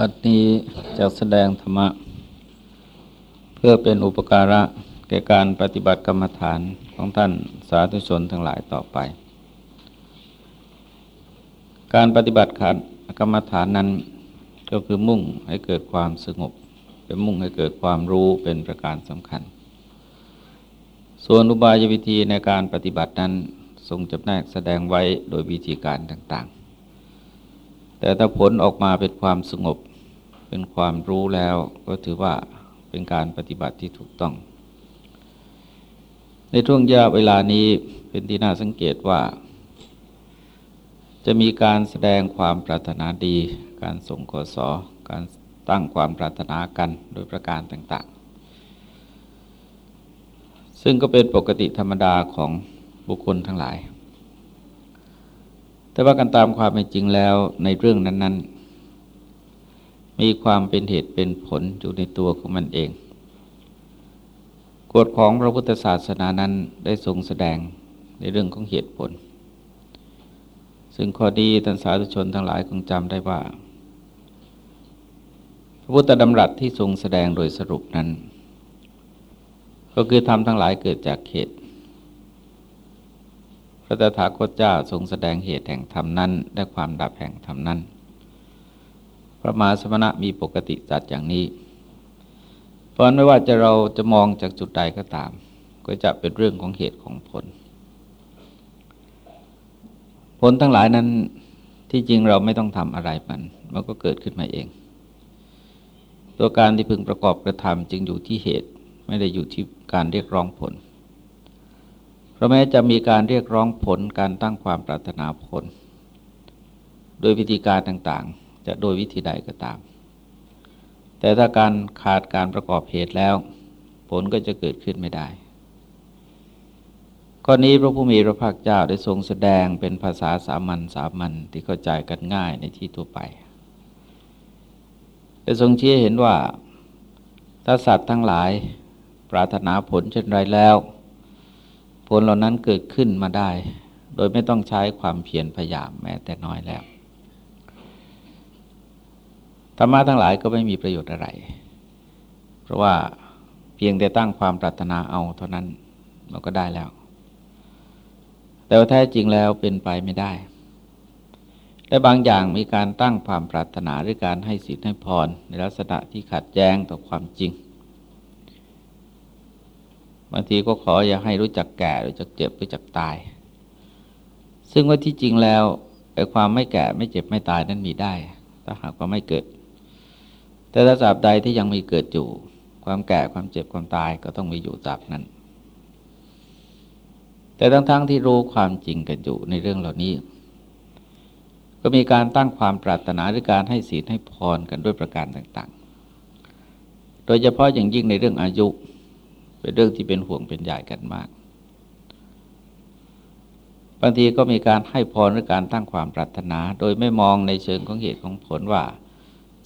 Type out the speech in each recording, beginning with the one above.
วัดนี้จะแสดงธรรมะ เพื่อเป็นอุปการะแก่การปฏิบัติกรรมฐานของท่านสาธุชนทั้งหลายต่อไป การปฏิบัติขานกรรมฐานนั้นก็คือมุ่งให้เกิดความสงบ เป็นมุ่งให้เกิดความรู้เป็นประการสำคัญ ส่วนอุบายวิธีในการปฏิบัตินั้นทรงจำแนกแสดงไว้โดยวิธีการต่าง แต่ถ้าผลออกมาเป็นความสงบ เป็นความรู้แล้วก็ถือว่าเป็นการปฏิบัติที่ถูกต้อง ในช่วงยาเวลานี้เป็นที่น่าสังเกตว่า จะมีการแสดงความปรารถนาดี การส่งขอสอการตั้งความปรารถนากันโดยประการต่างๆ ซึ่งก็เป็นปกติธรรมดาของบุคคลทั้งหลาย แต่ว่ากันตามความเป็นจริงแล้วในเรื่องนั้น ๆ มีความเป็นเหตุเป็นผลอยู่ในตัวของมันเอง กฎของพระพุทธศาสนานั้นได้ทรงแสดงในเรื่องของเหตุผล ซึ่งข้อดีท่านสาธุชนทั้งหลายคงจำได้ว่า พระพุทธดำรัสที่ทรงแสดงโดยสรุปนั้น ก็คือทำทั้งหลายเกิดจากเหตุ ระตถาคตเจ้าทรงแสดงเหตุแห่งธรรมนั้น และความดับแห่งธรรมนั้น พระมหาสมณะมีปกติจัดอย่างนี้ เพราะไม่ว่าจะเราจะมองจากจุดใดก็ตาม ก็จะเป็นเรื่องของเหตุของผล ผลทั้งหลายนั้นที่จริงเราไม่ต้องทำอะไรมัน มันก็เกิดขึ้นมาเอง ตัวการที่พึงประกอบกระทำจึงอยู่ที่เหตุไม่ได้อยู่ที่การเรียกร้องผล เพราะแม้จะมีการเรียกร้องผลการตั้งความปรารถนาผล โดยวิธีการต่างๆ จะโดยวิธีใดก็ตาม แต่ถ้าการขาดการประกอบเหตุแล้ว ผลก็จะเกิดขึ้นไม่ได้ ข้อนี้พระผู้มีพระภาคเจ้าได้ทรงแสดงเป็นภาษาสามัญสามัญที่เข้าใจกันง่ายในที่ทั่วไปได้ทรงชี้เห็นว่าถ้าสัตว์ทั้งหลายปรารถนาผลเช่นไรแล้ว ผลเหล่านั้นเกิดขึ้นมาได้ โดยไม่ต้องใช้ความเพียรพยายามแม้แต่น้อยแล้วธรรมะทั้งหลายก็ไม่มีประโยชน์อะไร เพราะว่าเพียงแต่ตั้งความปรารถนาเอาเท่านั้นมันก็ได้แล้ว แต่ว่าแท้จริงแล้วเป็นไปไม่ได้ และบางอย่างมีการตั้งความปรารถนาหรือการให้สิทธิ์ให้พรในลักษณะที่ขัดแย้งต่อความจริง บางทีก็ขออย่าให้รู้จักแก่รู้จักเจ็บรู้จักตาย ซึ่งว่าที่จริงแล้วไอ้ความไม่แก่ไม่เจ็บไม่ตายนั้นมีได้ ถ้าหากว่าไม่เกิด แต่ถ้าสาบใดที่ยังมีเกิดอยู่ ความแก่ความเจ็บความตายก็ต้องมีอยู่ตราบนั้น แต่ทั้งๆทที่รู้ความจริงกันอยู่ในเรื่องเหล่านี้ ก็มีการตั้งความปรารถนาหรือการให้ศีลให้พรกันด้วยประการต่างๆ โดยเฉพาะอย่างยิ่งในเรื่องอายุ เป็นเรื่องที่เป็นห่วงเป็นใหญ่กันมาก บางทีก็มีการให้พรหรือการตั้งความปรารถนา โดยไม่มองในเชิงของเหตุของผลว่า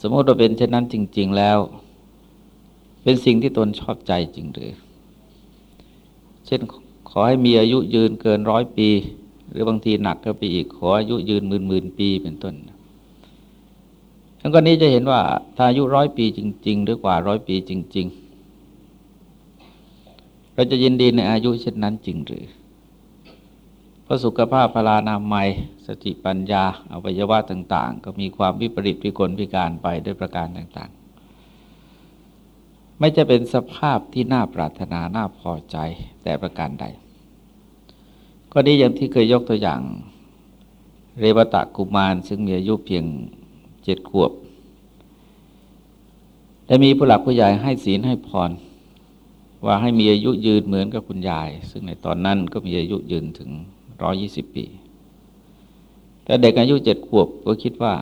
สมมติว่าเป็นเช่นนั้นจริง ๆแล้ว เป็นสิ่งที่ตนชอบใจจริงหรือ เช่นขอให้มีอายุยืนเกินร้อยปี หรือบางทีหนักก็ไปอีก ขออายุยืนหมื่นหมื่นปีเป็นต้นทั้งกรณีจะเห็นว่าถ้าอายุร้อยปีจริง ๆ หรือกว่าร้อยปีจริง ๆ เราจะยินดีในอายุเช่นนั้นจริงหรือเพราะสุขภาพพลานามัย สติปัญญาอวัยวะต่าง ๆ ก็มีความวิปริตวิกลพิการไปด้วยประการต่างๆ ไม่จะเป็นสภาพที่น่าปรารถนาน่าพอใจแต่ประการใด ก็นี้อย่างที่เคยยกตัวอย่าง เรวตะกุมารซึ่งมีอายุเพียงเจ็ดขวบ ได้มีผู้หลักผู้ใหญ่ให้ศีลให้พร ว่าให้มีอายุยืนเหมือนกับคุณยาย ซึ่งในตอนนั้นก็มีอายุยืนถึงร้อยี่สิบปี แต่เด็กอายุเจ็ดขวบก็คิดว่า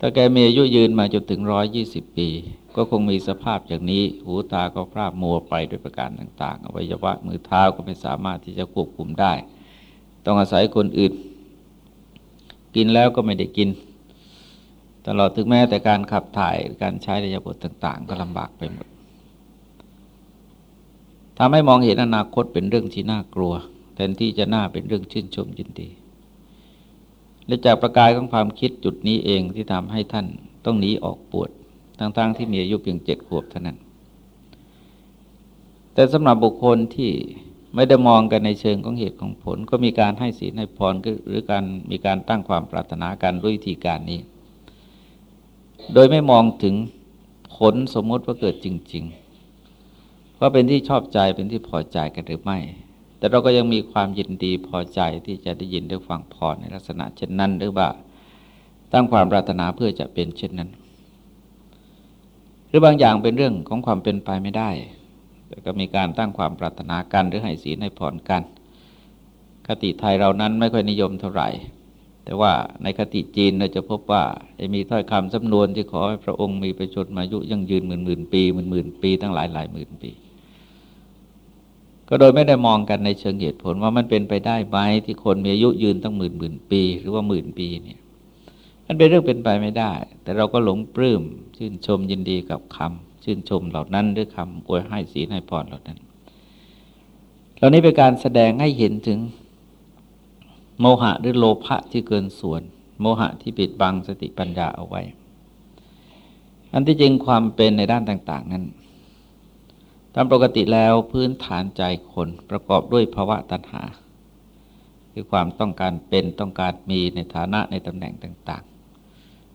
ถ้าแกมีอายุยืนมาจนถึงร้อยยี่สิบปี ก็คงมีสภาพอย่างนี้ หูตาก็พร่ามัวไปด้วยประการต่างๆอวัยวะมือเท้าก็ไม่สามารถที่จะควบคุมได้ ต้องอาศัยคนอื่น กินแล้วก็ไม่ได้กิน ตลอดถึงแม้แต่การขับถ่ายการใช้ระยะบทต่าง ๆ ก็ลำบากไปหมด ทำให้มองเห็นอนาคตเป็นเรื่องที่น่ากลัว แทนที่จะน่าเป็นเรื่องชื่นชมยินดี และจากประกายของความคิดจุดนี้เองที่ทำให้ท่านต้องหนีออกปวดทั้งๆทที่มีอายุเพียงเจ็ดขวบเท่านั้น แต่สำหรับบุคคลที่ไม่ได้มองกันในเชิงของเหตุของผล ก็มีการให้ศีลให้พรหรือการมีการตั้งความปรารถนากันด้วยวิธีการนี้ โดยไม่มองถึงผลสมมติว่าเกิดจริง ๆ ว่าเป็นที่ชอบใจเป็นที่พอใจกันหรือไม่ แต่เราก็ยังมีความยินดีพอใจที่จะได้ยินได้ฟังพรในลักษณะเช่นนั้น หรือว่าตั้งความปรารถนาเพื่อจะเป็นเช่นนั้น หรือบางอย่างเป็นเรื่องของความเป็นไปไม่ได้ แต่ก็มีการตั้งความปรารถนากันหรือให้ศีลให้พรกัน คติไทยเรานั้นไม่ค่อยนิยมเท่าไหร่ แต่ว่าในคติจีนเราจะพบว่าจะมีถ้อยคำสำนวนที่ขอให้พระองค์มีประชนมายุยั่งยืนหมื่นหมื่นปีหมื่นหมื่นปี ตั้งหลายหลายหมื่นปี ก็โดยไม่ได้มองกันในเชิงเหตุผลว่ามันเป็นไปได้ไหมที่คนมีอายุยืนตั้งหมื่นหมื่นปี หรือว่าหมื่นปีเนี่ย มันเป็นเรื่องเป็นไปไม่ได้ แต่เราก็หลงปลื้มชื่นชมยินดีกับคำชื่นชมเหล่านั้นด้วยคำอวยให้ศีลให้พรเหล่านั้น เหล่านี้เป็นการแสดงให้เห็นถึงโมหะหรือโลภะที่เกินส่วน โมหะที่ปิดบังสติปัญญาเอาไว้ อันที่จริงความเป็นในด้านต่าง ๆ นั้น ตามปกติแล้วพื้นฐานใจคนประกอบด้วยภาวะตัณหา คือความต้องการเป็นต้องการมีในฐานะในตำแหน่งต่าง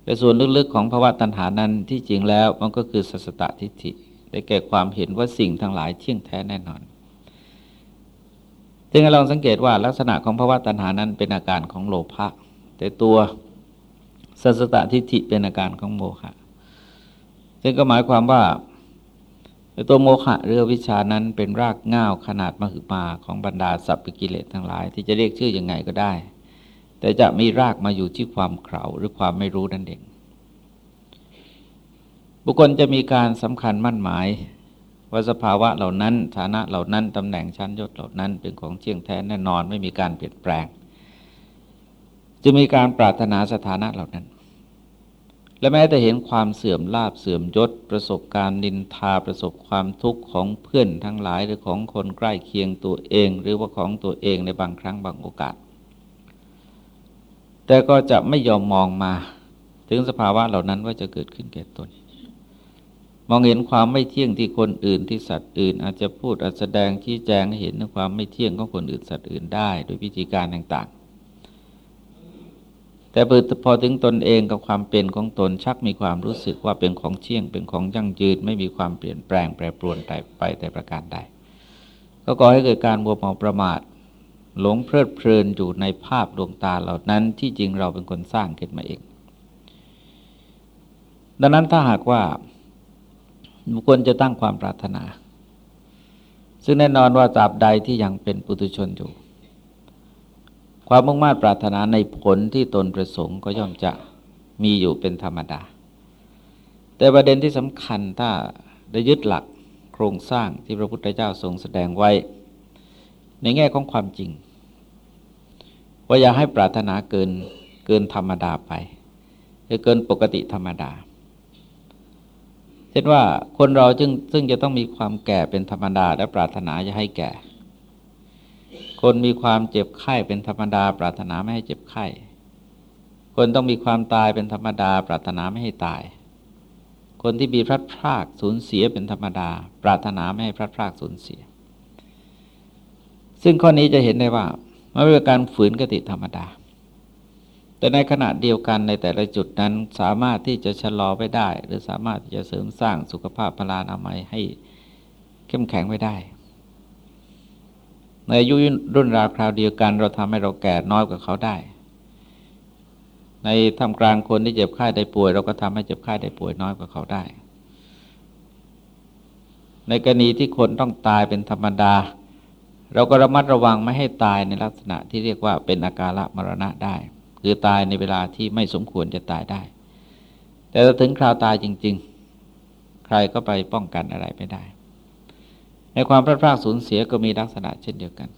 แต่ส่วนลึกๆของภาวะตัณหานั้นที่จริงแล้วมันก็คือสัสตทิฏฐิ ได้แก่ความเห็นว่าสิ่งทั้งหลายเที่ยงแท้แน่นอนจึงลองสังเกตว่าลักษณะของภาวะตัณหานั้นเป็นอาการของโลภะแต่ตัวสัสตทิฏฐิเป็นอาการของโมหะซึ่งก็หมายความว่า ตัวโมหะเรือวิชานั้นเป็นรากง่าวขนาดมหึมาของบรรดาสัพพกิเลสทั้งหลาย ที่จะเรียกชื่ออยังไงก็ได้ แต่จะมีรากมาอยู่ที่ความเข่าหรือความไม่รู้นั่นเองบุคคลจะมีการสำคัญมั่นหมายว่าสภาวะเหล่านั้นฐานะเหล่านั้นตำแหน่งชั้นยศเหล่านั้นเป็นของเที่ยงแท้แน่นอนไม่มีการเปลี่ยนแปลง จะมีการปรารถนาสถานะเหล่านั้น และแม้แต่เห็นความเสื่อมลาบเสื่อมยศ ประสบการณ์นินทาประสบความทุกข์ของเพื่อนทั้งหลายหรือของคนใกล้เคียงตัวเอง หรือว่าของตัวเองในบางครั้งบางโอกาส แต่ก็จะไม่ยอมมองมา ถึงสภาวะเหล่านั้นว่าจะเกิดขึ้นแก่ตน มองเห็นความไม่เที่ยงที่คนอื่นที่สัตว์อื่น อาจจะพูดอาจแสดงชี้แจงเห็นถึงความไม่เที่ยงของคนอื่นสัตว์อื่นได้ โดยวิธีการต่าง แต่พอถึงตนเองกับความเป็นของตนชักมีความรู้สึกว่าเป็นของเที่ยงเป็นของยั่งยืนไม่มีความเปลี่ยนแปลงแปรปรวนไปแต่ประการใด ก็ก่อให้เกิดการมัวเมาประมาท หลงเพลิดเพลินอยู่ในภาพดวงตาเหล่านั้นที่จริงเราเป็นคนสร้างขึ้นมาเอง ดังนั้นถ้าหากว่าบุคคลจะตั้งความปรารถนา ซึ่งแน่นอนว่าตราบใดที่ยังเป็นปุถุชนอยู่ ความมุ่งมั่นปรารถนาในผลที่ตนประสงค์ก็ย่อมจะมีอยู่เป็นธรรมดา แต่ประเด็นที่สำคัญถ้าได้ยึดหลักโครงสร้างที่พระพุทธเจ้าทรงแสดงไว้ ในแง่ของความจริง ว่าอย่าให้ปรารถนาเกินเกินธรรมดาไปหรือเกินปกติธรรมดาเช่นว่าคนเราจึงซึ่งจะต้องมีความแก่เป็นธรรมดาและปรารถนาจะให้แก่ คนมีความเจ็บไข้เป็นธรรมดา ปรารถนาไม่ให้เจ็บไข้ คนต้องมีความตายเป็นธรรมดา ปรารถนาไม่ให้ตาย คนที่มีพลัดพรากสูญเสียเป็นธรรมดา ปรารถนาไม่ให้พลัดพรากสูญเสีย ซึ่งข้อนี้จะเห็นได้ว่ามันเป็นการฝืนกติธรรมดา แต่ในขณะเดียวกันในแต่ละจุดนั้นสามารถที่จะชะลอไปได้ หรือสามารถที่จะเสริมสร้างสุขภาพพลานามัยให้เข้มแข็งไว้ได้ ในอายุรุ่นราวคราวเดียวกัน เราทำให้เราแก่น้อยกว่าเขาได้ ในทำกลางคนที่เจ็บไข้ได้ป่วย เราก็ทำให้เจ็บไข้ได้ป่วยน้อยกว่าเขาได้ ในกรณีที่คนต้องตายเป็นธรรมดา เราก็ระมัดระวังไม่ให้ตายในลักษณะที่เรียกว่าเป็นอาการละมรณะได้ คือตายในเวลาที่ไม่สมควรจะตายได้ แต่ถึงคราวตายจริง ๆ ใครก็ไปป้องกันอะไรไม่ได้ ในความพลาดพลาดสูญเสียก็มีลักษณะเช่นเดียวกัน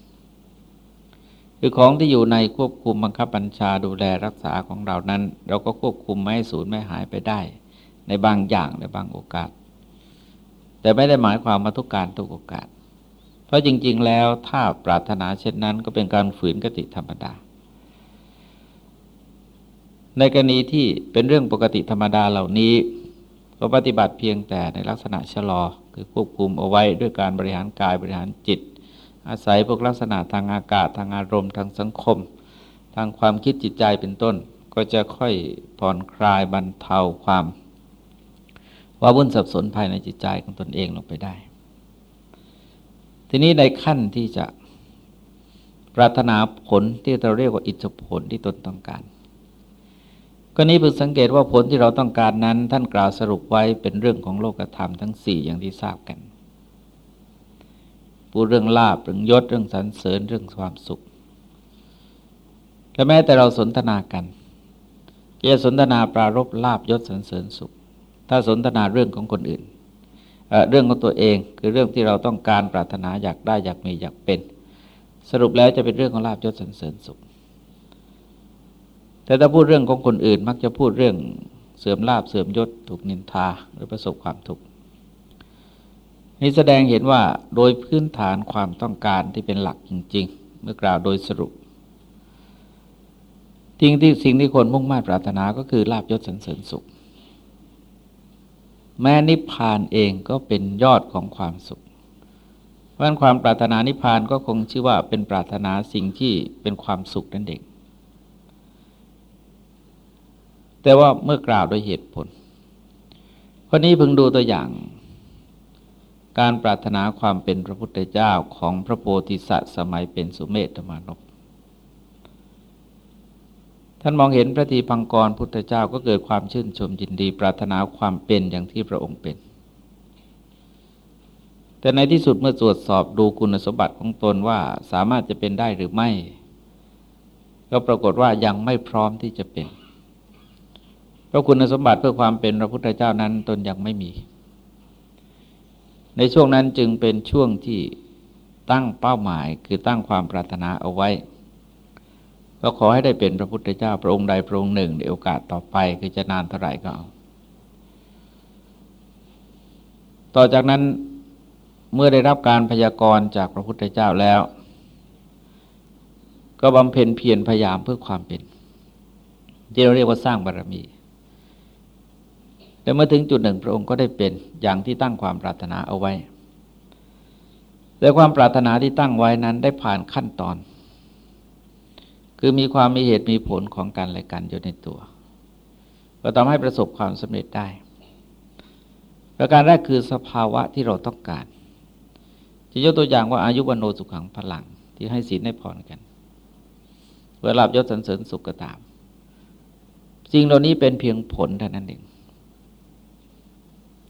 คือของที่อยู่ในควบคุมบังคับบัญชาดูแลรักษาของเรานั้น เราก็ควบคุมไม่ให้สูญไม่หายไปได้ ในบางอย่างในบางโอกาส แต่ไม่ได้หมายความมาทุกการทุกโอกาส เพราะจริง ๆ แล้วถ้าปรารถนาเช่นนั้น ก็เป็นการฝืนกติธรรมดาในกรณีที่เป็นเรื่องปกติธรรมดาเหล่านี้ ก็ปฏิบัติเพียงแต่ในลักษณะชะลอ คือควบคุมเอาไว้ด้วยการบริหารกายบริหารจิต อาศัยพวกลักษณะทางอากาศทางอารมณ์ทางสังคม ทางความคิดจิตใจเป็นต้น ก็จะค่อยผ่อนคลายบรรเทาความว่าวุ่นสับสนภายในจิตใจของตนเองลงไปได้ ทีนี้ในขั้นที่จะปรารถนาผลที่เราเรียกว่าอิทธิผลที่ตนต้องการ ก็นี้เพิ่งสังเกตว่าผลที่เราต้องการนั้น ท่านกล่าวสรุปไว้เป็นเรื่องของโลกธรรมทั้งสี่อย่างที่ทราบกันพูดเรื่องลาบเรื่องยศเรื่องสรรเสริญเรื่องความสุข และแม้แต่เราสนทนากันจะสนทนาปรารบลาบยศสรรเสริญสุข ถ้าสนทนาเรื่องของคนอื่นเเรื่องของตัวเองคือเรื่องที่เราต้องการปรารถนาอยากได้อยากมีอยากเป็น สรุปแล้วจะเป็นเรื่องของลาบยศสรรเสริญสุข แต่ถ้าพูดเรื่องของคนอื่น มักจะพูดเรื่องเสื่อมลาบเสื่อมยศถูกนินทาหรือประสบความทุกข์นี่แสดงเห็นว่าโดยพื้นฐานความต้องการที่เป็นหลักจริง ๆ เมื่อกล่าวโดยสรุปทิ้งที่สิ่งที่คนมุ่งมั่นปรารถนาก็คือลาบยศสันเสริญสุข แม้นิพพานเองก็เป็นยอดของความสุข เพราะความปรารถนานิพพานก็คงชื่อว่าเป็นปรารถนาสิ่งที่เป็นความสุขนั่นเอง แต่ว่าเมื่อกล่าวโดยเหตุผลคนนี้พึงดูตัวอย่าง การปรารถนาความเป็นพระพุทธเจ้าของพระโพธิสัตว์สมัยเป็นสุเมธมานพท่านมองเห็นพระทีพังกรพุทธเจ้าก็เกิดความชื่นชมยินดี ปรารถนาความเป็นอย่างที่พระองค์เป็น แต่ในที่สุดเมื่อตรวจสอบดูคุณสมบัติของตนว่าสามารถจะเป็นได้หรือไม่ ก็ปรากฏว่ายังไม่พร้อมที่จะเป็น เพราะคุณสมบัติเพื่อความเป็นพระพุทธเจ้านั้นตนยังไม่มี ในช่วงนั้นจึงเป็นช่วงที่ตั้งเป้าหมายคือตั้งความปรารถนาเอาไว้ ก็ขอให้ได้เป็นพระพุทธเจ้าพระองค์ใดพระองค์หนึ่ง ในโอกาสต่อไปคือจะนานเท่าไหร่ก็เอา ต่อจากนั้นเมื่อได้รับการพยากรณ์จากพระพุทธเจ้าแล้ว ก็บำเพ็ญเพียรพยายามเพื่อความเป็น ที่เราเรียกว่าสร้างบารรมี แต่เมื่อถึงจุดหนึ่งพระองค์ก็ได้เป็นอย่างที่ตั้งความปรารถนาเอาไว้ แต่ความปรารถนาที่ตั้งไว้นั้นได้ผ่านขั้นตอน คือมีความมีเหตุมีผลของการอะไรกันอยู่ในตัว ก็ทำให้ประสบความสำเร็จได้ ประการแรกคือสภาวะที่เราต้องการ จะยกตัวอย่างว่าอายุวันโนสุขังพลังที่ให้ศีลให้พรกันเวลาหลับยศสันเสริญสุขก็ตามสิ่งเหล่านี้เป็นเพียงผลเท่านั้นเอง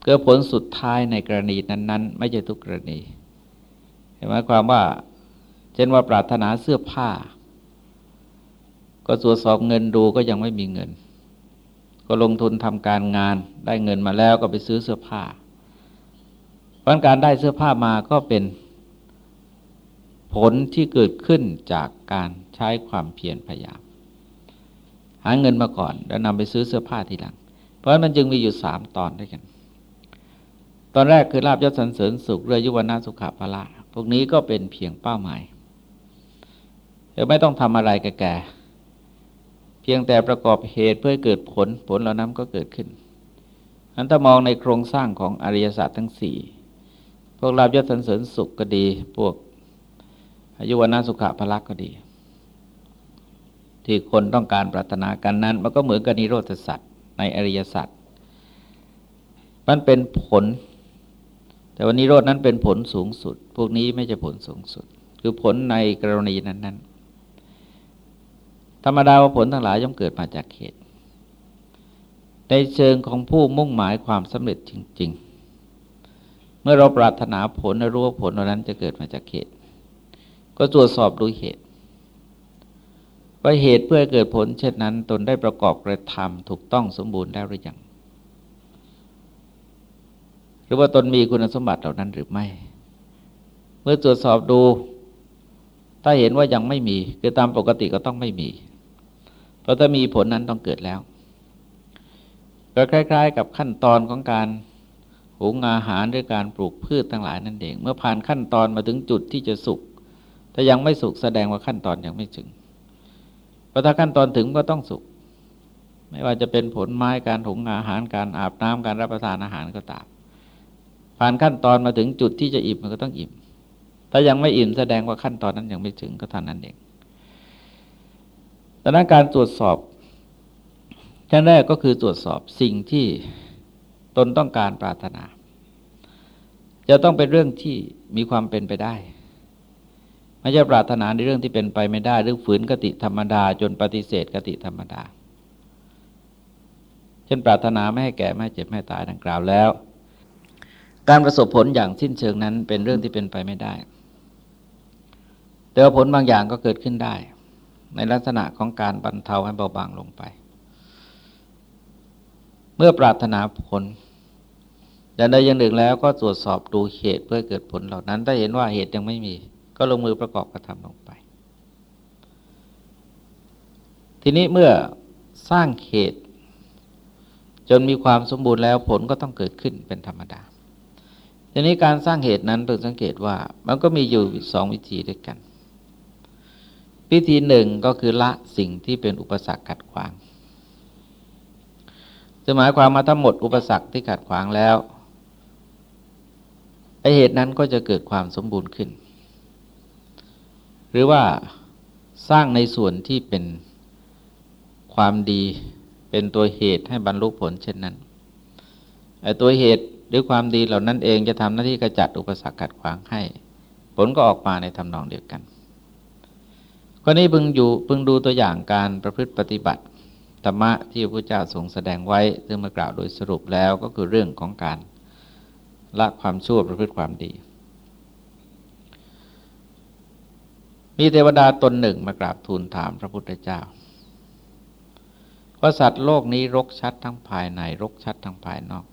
เกิดผลสุดท้ายในกรณีนั้น ๆ ไม่ใช่ทุกกรณีหมายความว่า เช่นว่าปรารถนาเสื้อผ้า ก็ตรวจสอบเงินดูก็ยังไม่มีเงิน ก็ลงทุนทำการงานได้เงินมาแล้วก็ไปซื้อเสื้อผ้าเพราะการได้เสื้อผ้ามาก็เป็นผลที่เกิดขึ้นจากการใช้ความเพียรพยายาม หาเงินมาก่อนแล้วนำไปซื้อเสื้อผ้าทีหลัง เพราะมันจึงมีอยู่สามตอนด้วยกัน ตอนแรกคือลาบยศสรรเสริญสุขเรือยุวนาสุขภละพวกนี้ก็เป็นเพียงเป้าหมายจะไม่ต้องทำอะไรแก่เพียงแต่ประกอบเหตุเพื่อเกิดผลผลเหล่านั้นก็เกิดขึ้นอันถ้ามองในโครงสร้างของอริยศาสตร์ทั้งสี่พวกลาบยศสรรเสริญสุขก็ดี พวกอายุวนาสุขภาละก็ดี ที่คนต้องการปรารถนากันนั้น มันก็เหมือนกับนิโรธสัตว์ในอริยสัจมันเป็นผล แต่วันนี้โรดนั้นเป็นผลสูงสุด พวกนี้ไม่ใช่ผลสูงสุด คือผลในกรณีนั้น ๆ ธรรมดาว่าผลทั้งหลายย่อมเกิดมาจากเหตุ ในเชิงของผู้มุ่งหมายความสำเร็จจริง ๆ เมื่อเราปรารถนาผลรู้ว่าผลนั้นจะเกิดมาจากเหตุ ก็ตรวจสอบดูเหตุว่าเหตุเพื่อเกิดผลเช่นนั้น ตนได้ประกอบกระทำถูกต้องสมบูรณ์แล้วหรือยัง รือว่าตนมีคุณสมบัติเหล่านั้นหรือไม่ เมื่อตรวจสอบดู ถ้าเห็นว่ายังไม่มีคือตามปกติก็ต้องไม่มี เพราะถ้ามีผลนั้นต้องเกิดแล้ว ก็คล้าย ๆ กับขั้นตอนของการหุงอาหารหรือการปลูกพืชทั้งหลายนั่นเอง เมื่อผ่านขั้นตอนมาถึงจุดที่จะสุกถ้ายังไม่สุกแสดงว่าขั้นตอนยังไม่ถึงพอถ้าขั้นตอนถึงก็ต้องสุก ไม่ว่าจะเป็นผลไม้การถุงอาหารการอาบน้ำการรับประทานอาหารก็ตาม ผ่านขั้นตอนมาถึงจุดที่จะอิ่มมันก็ต้องอิ่ม ถ้ายังไม่อิ่มแสดงว่าขั้นตอนนั้นยังไม่ถึงก็ท่านั้นเองดังนั้นการตรวจสอบขั้นแรกก็คือตรวจสอบสิ่งที่ตนต้องการปรารถนา จะต้องเป็นเรื่องที่มีความเป็นไปได้ไม่ใช่ปรารถนาในเรื่องที่เป็นไปไม่ได้ หรือฝืนกติธรรมดา จนปฏิเสธกติธรรมดา เช่นปรารถนาไม่ให้แก่ไม่ให้เจ็บไม่ให้ตายดังกล่าวแล้ว การประสบผลอย่างสิ้นเชิงนั้นเป็นเรื่องที่เป็นไปไม่ได้ แต่ว่าผลบางอย่างก็เกิดขึ้นได้ ในลักษณะของการบรรเทาให้เบาบางลงไป เมื่อปรารถนาผลอย่างใดอย่างหนึ่งแล้วก็ตรวจสอบดูเหตุเพื่อเกิดผลเหล่านั้น ถ้าเห็นว่าเหตุยังไม่มี ก็ลงมือประกอบกระทำลงไป ทีนี้เมื่อสร้างเหตุจนมีความสมบูรณ์แล้วผลก็ต้องเกิดขึ้นเป็นธรรมดา ทีนี้การสร้างเหตุนั้นต้องสังเกตว่ามันก็มีอยู่สองวิธีด้วยกัน วิธีหนึ่งก็คือละสิ่งที่เป็นอุปสรรคขัดขวางจะหมายความมาทั้งหมดอุปสรรคที่ขัดขวางแล้วไอเหตุนั้นก็จะเกิดความสมบูรณ์ขึ้น หรือว่าสร้างในส่วนที่เป็นความดีเป็นตัวเหตุให้บรรลุผลเช่นนั้นไอตัวเหตุ หรือความดีเหล่านั้นเองจะทำหน้าที่กระจัดอุปสรรคขัดขวางให้ ผลก็ออกมาในทำนองเดียวกันข้อนี้พึงอยู่พึงดูตัวอย่างการประพฤติปฏิบัติธรรมะที่พระพุทธเจ้าทรงแสดงไว้ ซึ่งมากล่าวโดยสรุปแล้วก็คือเรื่องของการละความชั่วประพฤติความดี มีเทวดาตนหนึ่งมากราบทูลถามพระพุทธเจ้าว่าสัตว์โลกนี้รกชัดทั้งภายในรกชัดทั้งภายนอก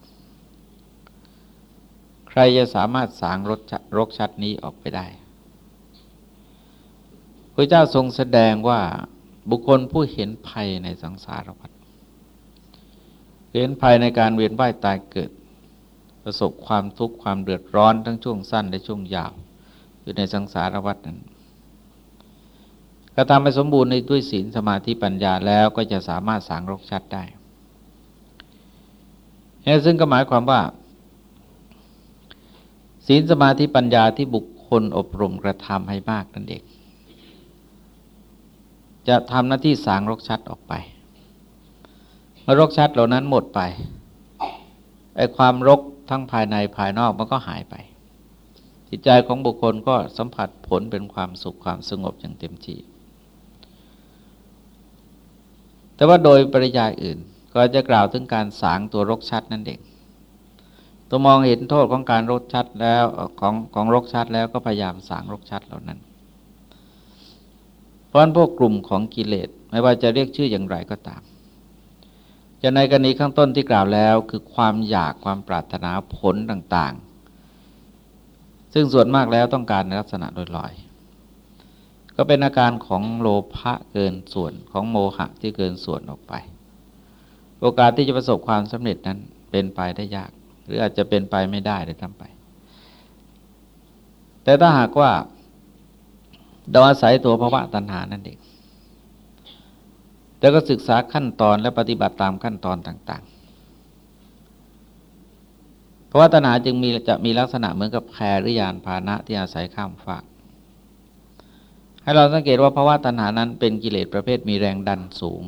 รจะสามารถสางรถรกชัดนี้ออกไปได้พระเจ้าทรงแสดงว่าบุคคลผู้เห็นภัยในสังสารวัฏเห็นภัยในการเวียนว่ายตายเกิด ประสบความทุกข์ความเดือดร้อนทั้งช่วงสั้นและช่วงยาวอยู่ในสังสารวัฏนั้นกระทำให้สมบูรณ์ในด้วยศีลสมาธิปัญญาแล้วก็จะสามารถสางรกชัดได้ซึ่งก็หมายความว่า ศีลสมาธิปัญญาที่บุคคลอบรมกระทำให้มากนั่นเองจะทำหน้าที่สางรกชัดออกไปเมื่อรกชัดเหล่านั้นหมดไปไอ้ความรกทั้งภายในภายนอกมันก็หายไป จิตใจของบุคคลก็สัมผัสผลเป็นความสุขความสงบอย่างเต็มที่แต่ว่าโดยปริยายอื่น ก็จะกล่าวถึงการสางตัวรกชัดนั่นเอง ตัวมองเห็นโทษของการรกชัดแล้วของของรกชัดแล้วก็พยายามสางรกชัดเหล่านั้น เพราะนั้นพวกกลุ่มของกิเลสไม่ว่าจะเรียกชื่ออย่างไรก็ตาม จะในกรณีข้างต้นที่กล่าวแล้วคือความอยากความปรารถนาผลต่างๆ ซึ่งส่วนมากแล้วต้องการในลักษณะโดยลอย ก็เป็นอาการของโลภะเกินส่วนของโมหะที่เกินส่วนออกไป โอกาสที่จะประสบความสำเร็จนั้นเป็นไปได้ยาก หรืออาจจะเป็นไปไม่ได้เลยทั้งไป แต่ถ้าหากว่าเราอาศัยตัวภาวะตัณหานั่นเองแต่ก็ศึกษาขั้นตอนและปฏิบัติตามขั้นตอนต่าง ๆ เพราะว่าตัณหาจึงมีจะมีลักษณะเหมือนกับแพรหรือยานพาหนะที่อาศัยข้ามฝากให้เราสังเกตว่าภาวะตัณหานั้นเป็นกิเลสประเภทมีแรงดันสูง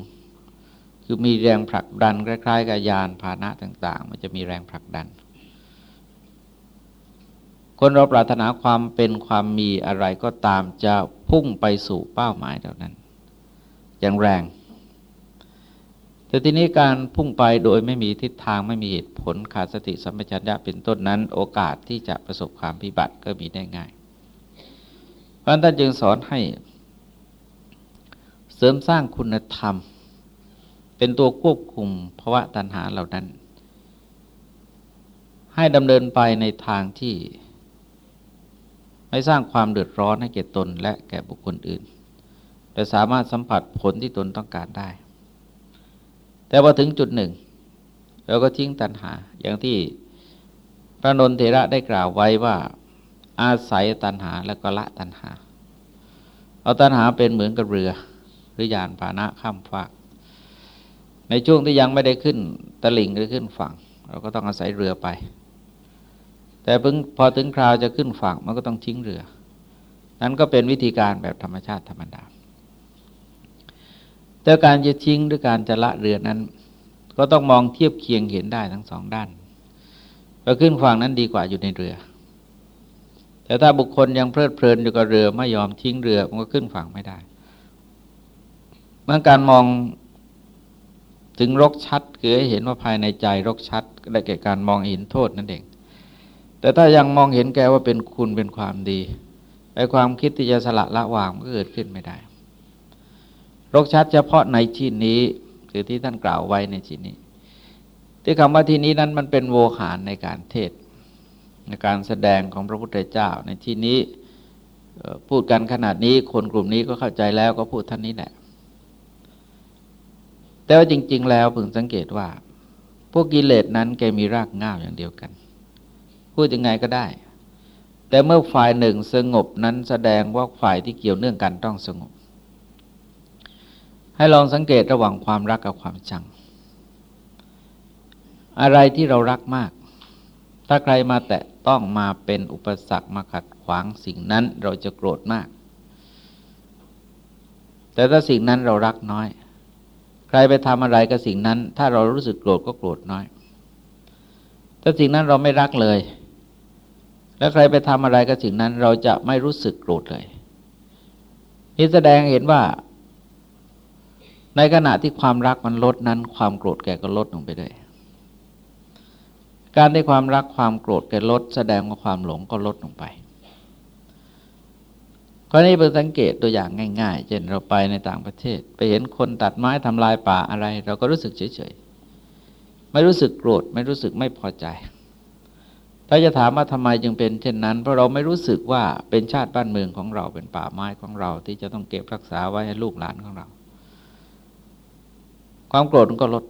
คือมีแรงผลักดันคล้ายๆกับยานพาหนะต่าง ๆ มันจะมีแรงผลักดัน คนเราปรารถนาความเป็นความมีอะไรก็ตามจะพุ่งไปสู่เป้าหมายเหล่านั้น อย่างแรง แต่ทีนี้การพุ่งไปโดยไม่มีทิศทางไม่มีเหตุผลขาดสติสัมปชัญญะเป็นต้นนั้น โอกาสที่จะประสบความพิบัติก็มีได้ง่ายเพราะท่านจึงสอนให้เสริมสร้างคุณธรรม เป็นตัวควบคุมภาวะตัณหาเหล่านั้น ให้ดำเนินไปในทางที่ไม่สร้างความเดือดร้อนให้แก่ตนและแก่บุคคลอื่น แต่สามารถสัมผัสผลที่ตนต้องการได้ แต่พอถึงจุดหนึ่งเราก็ทิ้งตัณหา อย่างที่พระนนเทระได้กล่าวไว้ว่า อาศัยตัณหาแล้วก็ละตัณหา เอาตัณหาเป็นเหมือนกับเรือ หรือยานพาหนะข้ามฟาก ในช่วงที่ยังไม่ได้ขึ้นตะลิ่งหรือขึ้นฝั่ง เราก็ต้องอาศัยเรือไป แต่เพิ่งพอถึงคราวจะขึ้นฝั่งมันก็ต้องทิ้งเรือ นั้นก็เป็นวิธีการแบบธรรมชาติธรรมดา แต่การจะทิ้งหรือการจะละเรือนั้น ก็ต้องมองเทียบเคียงเห็นได้ทั้งสองด้านพอขึ้นฝั่งนั้นดีกว่าอยู่ในเรือ แต่ถ้าบุคคลยังเพลิดเพลินอยู่กับเรือไม่ยอมทิ้งเรือมันก็ขึ้นฝั่งไม่ได้เมื่อการมอง ถึงรกชัดคือให้เห็นว่าภายในใจรกชัดได้แก่การมองเห็นโทษนั่นเอง แต่ถ้ายังมองเห็นแกว่าเป็นคุณเป็นความดีไอ้ความคิดที่จะสละละวางก็เกิดขึ้นไม่ได้ รกชัดเฉพาะในที่นี้คือที่ท่านกล่าวไว้ในที่นี้ ที่คำว่าที่นี้นั้นมันเป็นโวหารในการเทศ ในการแสดงของพระพุทธเจ้าในที่นี้พูดกันขนาดนี้คนกลุ่มนี้ก็เข้าใจแล้วก็พูดท่านนี้แหละ แต่ว่าจริง ๆ แล้วพึงสังเกตว่า พวกกิเลสนั้นแกมีรากง่าวอย่างเดียวกัน พูดยังไงก็ได้ แต่เมื่อฝ่ายหนึ่งสงบนั้นแสดงว่าฝ่ายที่เกี่ยวเนื่องกันต้องสงบ ให้ลองสังเกตระหว่างความรักกับความชัง อะไรที่เรารักมาก ถ้าใครมาแตะต้องมาเป็นอุปสรรคมาขัดขวางสิ่งนั้นเราจะโกรธมาก แต่ถ้าสิ่งนั้นเรารักน้อย ใครไปทำอะไรกับสิ่งนั้น ถ้าเรารู้สึกโกรธก็โกรธน้อย ถ้าสิ่งนั้นเราไม่รักเลย แล้วใครไปทำอะไรกับสิ่งนั้น เราจะไม่รู้สึกโกรธเลย นี่แสดงเห็นว่า ในขณะที่ความรักมันลดนั้น ความโกรธแกก็ลดลงไปด้วยการที่ความรักความโกรธแกลด แสดงว่าความหลงก็ลดลงไป ข้อนี้เป็นสังเกตตัวอย่างง่าย ๆ เช่นเราไปในต่างประเทศ ไปเห็นคนตัดไม้ทำลายป่าอะไร เราก็รู้สึกเฉยๆ ไม่รู้สึกโกรธ ไม่รู้สึกไม่พอใจ ถ้าจะถามว่าทำไมจึงเป็น เช่นนั้น เพราะเราไม่รู้สึกว่าเป็นชาติบ้านเมืองของเราเป็นป่าไม้ของเรา ที่จะต้องเก็บรักษาไว้ให้ลูกหลานของเรา ความโกรธก็ลด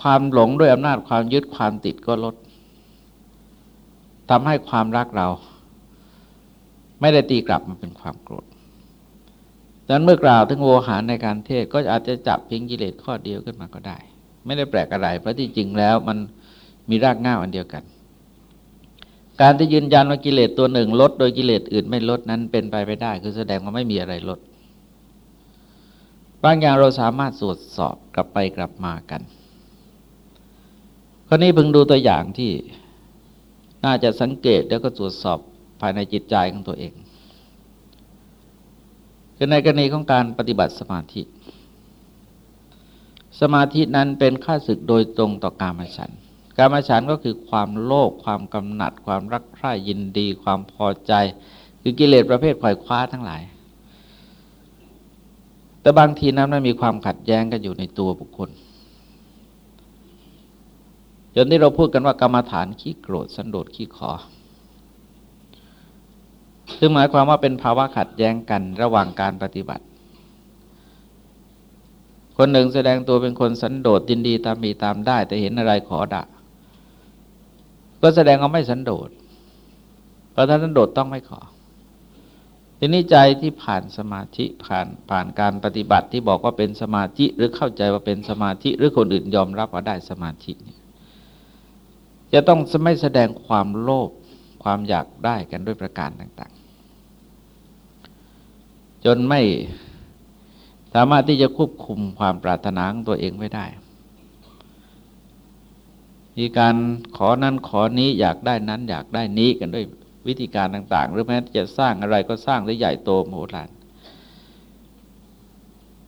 ความหลงด้วยอำนาจความยึดความติดก็ลดทำให้ความรักเรา ไม่ได้ตีกลับมาเป็นความโกรธดังนั้นเมื่อกล่าวถึงโวหารในการเทศก็อาจจะจับเพียงกิเลสข้อเดียวขึ้นมาก็ได้ ไม่ได้แปลกอะไร เพราะที่จริงแล้วมันมีรากง่าอันเดียวกัน การที่ยืนยันว่ากิเลสตัวหนึ่งลด โดยกิเลสอื่นไม่ลดนั้นเป็นไปไม่ได้ คือแสดงว่าไม่มีอะไรลด บางอย่างเราสามารถตรวจสอบกลับไปกลับมากันข้อนี้เพิ่งดูตัวอย่างที่น่าจะสังเกตแล้วก็ตรวจสอบ ภายในจิตใจของตัวเองคือในกรณีของการปฏิบัติสมาธิ สมาธินั้นเป็นค่าศึกโดยตรงต่อกามฉันกามฉันก็คือความโลภความกำหนัด ความรักใคร่ยินดี ความพอใจ คือกิเลสประเภทไขว่คว้าทั้งหลาย แต่บางทีนั้นมันมีความขัดแย้งกันอยู่ในตัวบุคคลจนที่เราพูดกันว่ากรรมฐานขี้โกรธสันโดษขี้ขอ ซึ่งหมายความว่าเป็นภาวะขัดแย้งกันระหว่างการปฏิบัติ คนหนึ่งแสดงตัวเป็นคนสันโดษยินดีตามมีตามได้ แต่เห็นอะไรขอด่าก็แสดงว่าไม่สันโดษเพราะถ้าสันโดษต้องไม่ขอ ทีนี้ใจที่ผ่านสมาธิผ่านผ่านการปฏิบัติที่บอกว่าเป็นสมาธิหรือเข้าใจว่าเป็นสมาธิหรือคนอื่นยอมรับว่าได้สมาธิเนี่ยจะต้องไม่แสดงความโลภความอยากได้กันด้วยประการต่าง จนไม่สามารถที่จะควบคุมความปรารถนาของตัวเองไว้ได้ มีการขอนั้นขอนี้อยากได้นั้น อยากได้นี้กันด้วยวิธีการต่าง ๆ หรือแม้จะสร้างอะไรก็สร้างได้ใหญ่โตโมโหลาน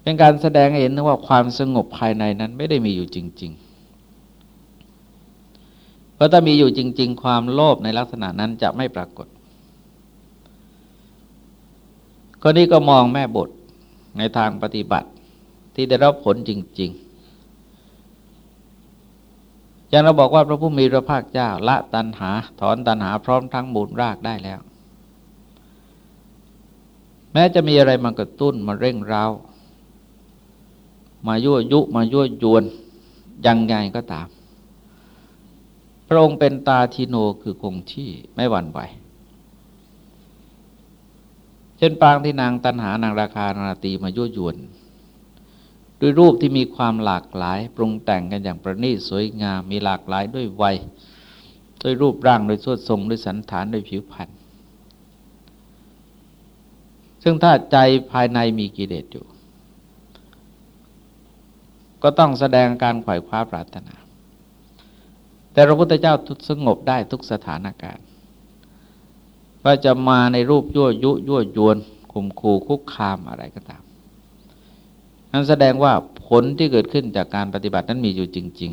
เป็นการแสดงเห็นว่าความสงบภายในนั้นไม่ได้มีอยู่จริง ๆ เพราะถ้ามีอยู่จริง ๆ ความโลภในลักษณะนั้นจะไม่ปรากฏ ก็นี้ก็มองแม่บทในทางปฏิบัติที่ได้รับผลจริง ๆ อย่างเราบอกว่าพระผู้มีพระภาคเจ้าละตันหา ถอนตันหาพร้อมทั้งมูลรากได้แล้ว แม้จะมีอะไรมากระตุ้นมาเร่งเร้ามายั่วยุมายั่วยวนยังไงก็ตาม พระองค์เป็นตาทิโนคือคงที่ไม่หวั่นไหว เช่นปางที่นางตันหานางราคานาตีมายั่วยวนด้วยรูปที่มีความหลากหลาย ปรุงแต่งกันอย่างประณีตสวยงามมีหลากหลายด้วยวัยด้วยรูปร่างด้วยสวดทรงด้วยสันฐานด้วยผิวพรรณซึ่งถ้าใจภายในมีกิเลสอยู่ ก็ต้องแสดงการขวายคว้าปรารถนา แต่พระพุทธเจ้าทุสงบได้ทุกสถานการณ์ ว่าจะมาในรูปยั่วยุยั่วยวนข่มขู่คุกคามอะไรก็ตาม นั้นแสดงว่าผลที่เกิดขึ้นจากการปฏิบัตินั้นมีอยู่จริง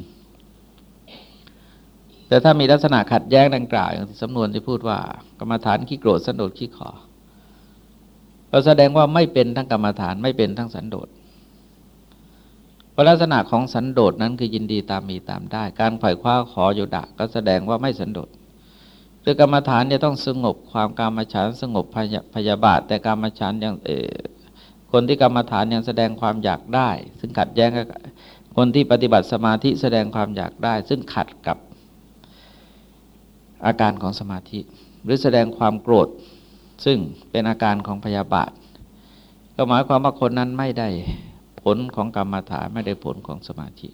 ๆ แต่ถ้ามีลักษณะขัดแย้งดังกล่าว อย่างที่สำนวนที่พูดว่า กรรมฐานขี้โกรธสันโดษขี้ขอเราแสดงว่าไม่เป็นทั้งกรรมฐานไม่เป็นทั้งสันโดษเพราะลักษณะของสันโดษนั้นคือยินดีตามมีตามได้ การไขว่คว้าขออยู่ดะก็แสดงว่าไม่สันโดษ คือกรรมฐานเนี่ยต้องสงบความกรรมฉันสงบพยาบาท แต่กรรมฉันยังเอคนที่กรรมฐานยังแสดงความอยากได้ ซึ่งขัดแย้งกับคนที่ปฏิบัติสมาธิแสดงความอยากได้ ซึ่งขัดกับอาการของสมาธิ หรือแสดงความโกรธ ซึ่งเป็นอาการของพยาบาท ก็หมายความว่าคนนั้นไม่ได้ผลของกรรมฐานไม่ได้ผลของสมาธิ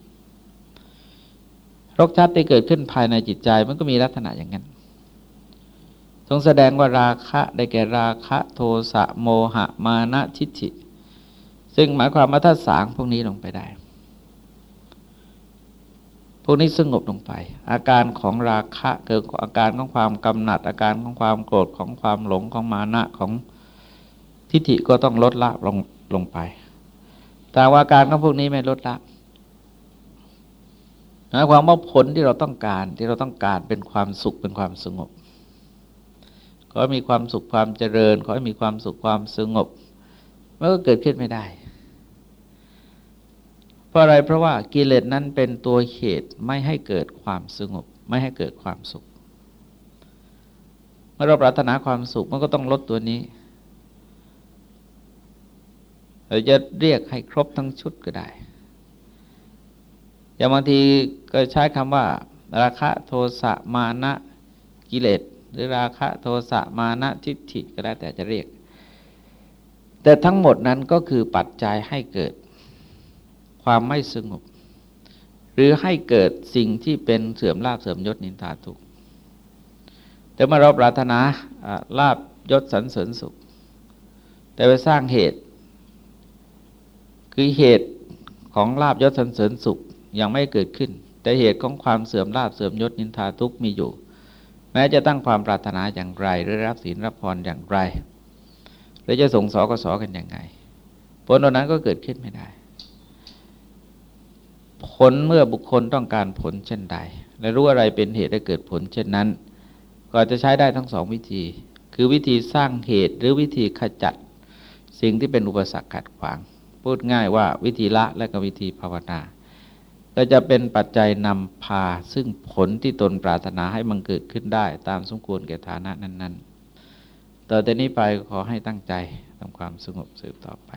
รกชัดที่เกิดขึ้นภายในจิตใจมันก็มีลักษณะอย่างนั้น ทรงแสดงว่าราคะได้แก่ราคะโทสะโมหะมานะทิฏฐิ ซึ่งหมายความว่าถ้าสางพวกนี้ลงไปได้ พวกนี้สงบลงไป อาการของราคะเกิดอาการของความกำหนัด อาการของความโกรธของความหลงของมานะของทิฏฐิก็ต้องลดละลงลงไป แต่ว่าการของพวกนี้ไม่ลดละหมายความว่าผลที่เราต้องการที่เราต้องการเป็นความสุขเป็นความสงบ ขอให้มีความสุขความเจริญ ขอให้มีความสุขความสงบมันก็เกิดขึ้นไม่ได้ เพราะอะไรเพราะว่ากิเลสนั้นเป็นตัวเหตุไม่ให้เกิดความสงบ ไม่ให้เกิดความสุข เมื่อเราปรารถนาความสุขมันก็ต้องลดตัวนี้เราจะเรียกให้ครบทั้งชุดก็ได้ อย่างบางทีก็ใช้คำว่า ราคะโทสะมานะกิเลส หรือราคะโทสะมานะทิฏฐิก็แล้วแต่จะเรียก แต่ทั้งหมดนั้นก็คือปัจจัยให้เกิดความไม่สงบ หรือให้เกิดสิ่งที่เป็นเสื่อมลาบเสื่อมยศนินทาทุกแต่เมื่อเราปรารถนาลาบยศสรรเสริญสุข แต่ไปสร้างเหตุ คือเหตุของลาบยศสรรเสริญสุขยังไม่เกิดขึ้น แต่เหตุของความเสื่อมลาบเสื่อมยศนินทาทุกมีอยู่ แม้จะตั้งความปรารถนาอย่างไร หรือรับศีลรับพรอย่างไร หรือจะส่งสอกสอกันอย่างไง ผลตรงนั้นก็เกิดขึ้นไม่ได้ ผลเมื่อบุคคลต้องการผลเช่นใด และรู้อะไรเป็นเหตุให้เกิดผลเช่นนั้น ก็จะใช้ได้ทั้งสองวิธี คือวิธีสร้างเหตุหรือวิธีขจัด สิ่งที่เป็นอุปสรรคขัดขวาง พูดง่ายว่าวิธีละและก็วิธีภาวนา ก็จะเป็นปัจจัยนำพาซึ่งผลที่ตนปรารถนาให้มันเกิดขึ้นได้ ตามสมควรแก่ฐานะนั้น ๆ ต่อแต่นี้ไปขอให้ตั้งใจทำความสงบสืบต่อไป